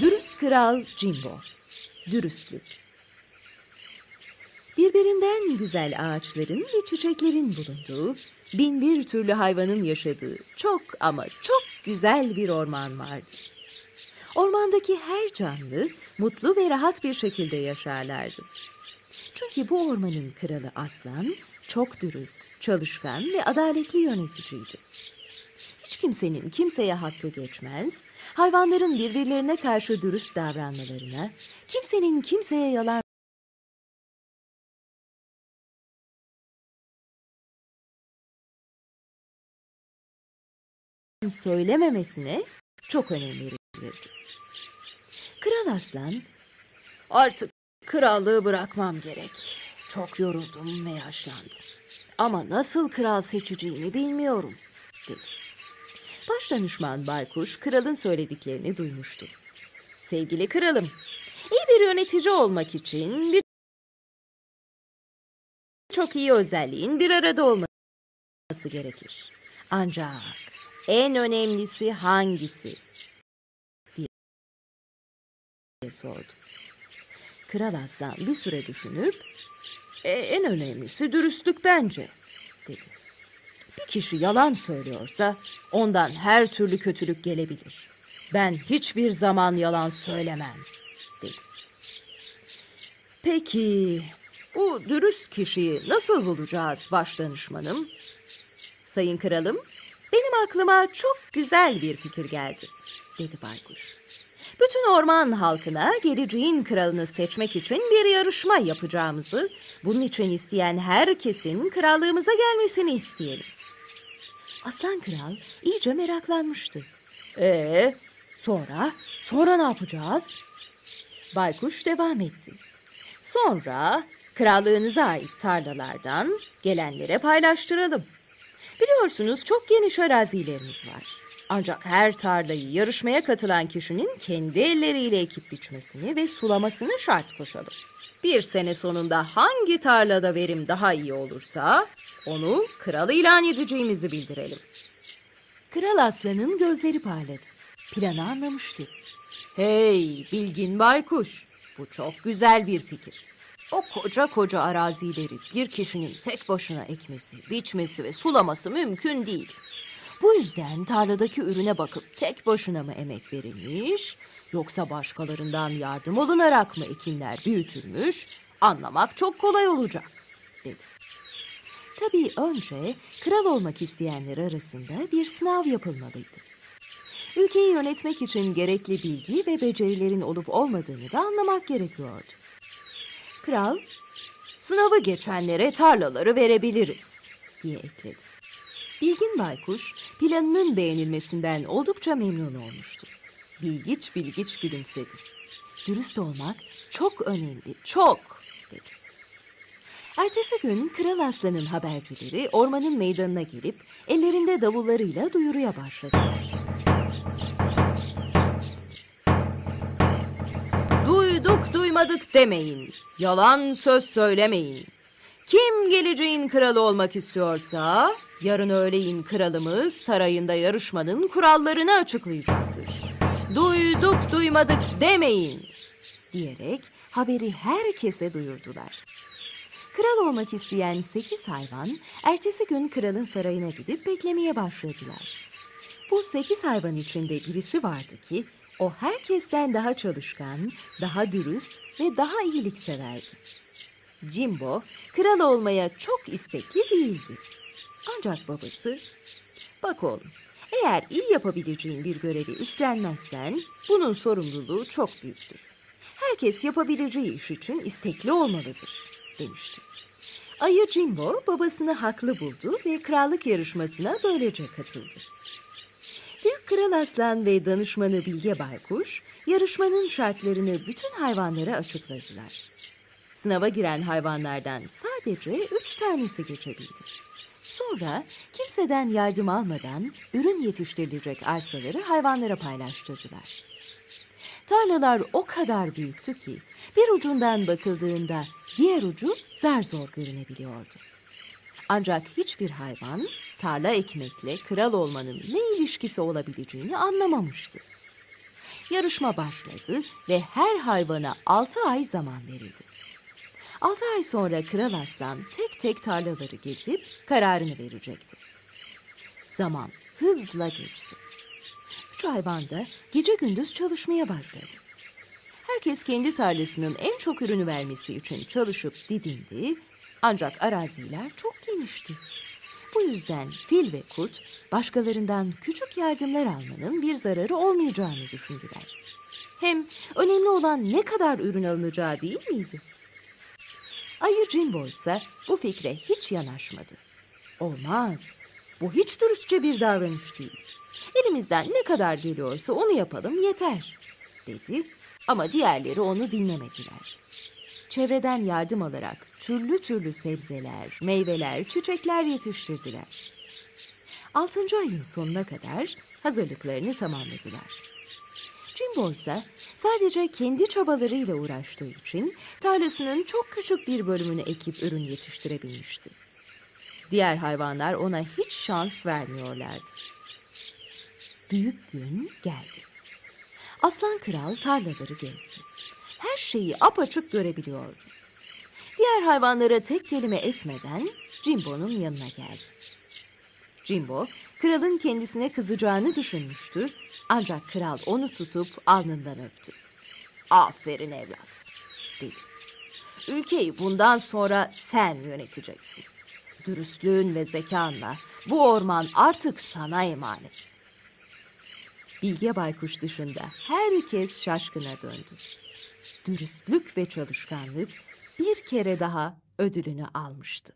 Dürüst Kral Jimbo Dürüstlük Birbirinden güzel ağaçların ve çiçeklerin bulunduğu, bin bir türlü hayvanın yaşadığı çok ama çok güzel bir orman vardı. Ormandaki her canlı mutlu ve rahat bir şekilde yaşarlardı. Çünkü bu ormanın kralı Aslan çok dürüst, çalışkan ve adaletli yöneticiydi. Kimsenin kimseye hakkı geçmez, hayvanların birbirlerine karşı dürüst davranmalarına, kimsenin kimseye yalan söylememesine çok önem verilirdi. Kral Aslan, artık krallığı bırakmam gerek. Çok yoruldum ve yaşlandım. Ama nasıl kral seçeceğimi bilmiyorum, dedi. Başdanışman Baykuş kralın söylediklerini duymuştu. Sevgili kralım, iyi bir yönetici olmak için bir çok iyi özelliğin bir arada olması gerekir. Ancak en önemlisi hangisi? diye sordu. Kral Aslan bir süre düşünüp "E, en önemlisi dürüstlük bence dedi. Bir kişi yalan söylüyorsa ondan her türlü kötülük gelebilir. Ben hiçbir zaman yalan söylemem dedi. Peki bu dürüst kişiyi nasıl bulacağız başdanışmanım? Sayın kralım, benim aklıma çok güzel bir fikir geldi, dedi baykuş. Bütün orman halkına geleceğin kralını seçmek için bir yarışma yapacağımızı, bunun için isteyen herkesin krallığımıza gelmesini isteyelim. Aslan kral iyice meraklanmıştı. Ee, sonra, sonra ne yapacağız? Baykuş devam etti. Sonra krallığınıza ait tarlalardan gelenlere paylaştıralım. Biliyorsunuz çok geniş arazilerimiz var. Ancak her tarlayı yarışmaya katılan kişinin kendi elleriyle ekip biçmesini ve sulamasını şart koşalım. Bir sene sonunda hangi tarlada verim daha iyi olursa onu kral ilan edeceğimizi bildirelim. Kral Aslan'ın gözleri parladı. Planı anlamıştı. Hey bilgin baykuş, bu çok güzel bir fikir. O koca koca arazileri bir kişinin tek başına ekmesi, biçmesi ve sulaması mümkün değil. Bu yüzden tarladaki ürüne bakıp tek başına mı emek verilmiş, yoksa başkalarından yardım alınarak mı ekinler büyütülmüş, anlamak çok kolay olacak, dedi. Tabii önce kral olmak isteyenler arasında bir sınav yapılmalıydı. Ülkeyi yönetmek için gerekli bilgi ve becerilerin olup olmadığını da anlamak gerekiyordu. Kral, sınavı geçenlere tarlaları verebiliriz, diye ekledi. Bilgin Baykuş, planının beğenilmesinden oldukça memnun olmuştu. Bilgiç bilgiç gülümsedi. Dürüst olmak çok önemli, çok, dedi. Ertesi gün Kral Aslan'ın habercileri ormanın meydanına gelip ellerinde davullarıyla duyuruya başladılar. Duyduk duymadık demeyin. Yalan söz söylemeyin. Kim geleceğin kralı olmak istiyorsa yarın öğleyin kralımız sarayında yarışmanın kurallarını açıklayacaktır. Duyduk duymadık demeyin diyerek haberi herkese duyurdular. Kral olmak isteyen sekiz hayvan ertesi gün kralın sarayına gidip beklemeye başladılar. Bu sekiz hayvan içinde birisi vardı ki o herkesten daha çalışkan, daha dürüst ve daha iyilikseverdi. Jimbo kral olmaya çok istekli değildi. Ancak babası, bak oğlum eğer iyi yapabileceğin bir görevi üstlenmezsen bunun sorumluluğu çok büyüktür. Herkes yapabileceği iş için istekli olmalıdır demişti. Ayı Jimbo babasını haklı buldu ve krallık yarışmasına böylece katıldı. Büyük Kral Aslan ve danışmanı Bilge Baykuş yarışmanın şartlarını bütün hayvanlara açıkladılar. Sınava giren hayvanlardan sadece üç tanesi geçebildi. Sonra kimseden yardım almadan ürün yetiştirilecek arsaları hayvanlara paylaştırdılar. Tarlalar o kadar büyüktü ki bir ucundan bakıldığında diğer ucu zar zor görünebiliyordu. Ancak hiçbir hayvan tarla ekmekle kral olmanın ne ilişkisi olabileceğini anlamamıştı. yarışma başladı ve her hayvana altı ay zaman verildi. Altı ay sonra Kral Aslan tek tek tarlaları gezip kararını verecekti. Zaman hızla geçti. Üç hayvan da gece gündüz çalışmaya başladı. Herkes kendi tarlasının en çok ürünü vermesi için çalışıp didindi ancak araziler çok genişti. Bu yüzden fil ve kurt başkalarından küçük yardımlar almanın bir zararı olmayacağını düşündüler. Hem önemli olan ne kadar ürün alınacağı değil miydi? Ayı Jimbo ise bu fikre hiç yanaşmadı. Olmaz. Bu hiç dürüstçe bir davranış değil. Elimizden ne kadar geliyorsa onu yapalım yeter, dedi. Ama diğerleri onu dinlemediler. Çevreden yardım alarak türlü türlü sebzeler, meyveler, çiçekler yetiştirdiler. Altıncı ayın sonuna kadar hazırlıklarını tamamladılar. Jimbo ise sadece kendi çabalarıyla uğraştığı için tarlasının çok küçük bir bölümünü ekip ürün yetiştirebilmişti. Diğer hayvanlar ona hiç şans vermiyorlardı. Büyük gün geldi. Aslan kral tarlaları gezdi. Her şeyi apaçık görebiliyordu. Diğer hayvanlara tek kelime etmeden Jimbo'nun yanına geldi. Jimbo, kralın kendisine kızacağını düşünmüştü. Ancak kral onu tutup alnından öptü. Aferin evlat, dedi. Ülkeyi bundan sonra sen yöneteceksin. Dürüstlüğün ve zekanla bu orman artık sana emanet. Bilge Baykuş dışında herkes şaşkına döndü. Dürüstlük ve çalışkanlık bir kere daha ödülünü almıştı.